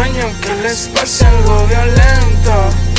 sueños que les pase algo violento.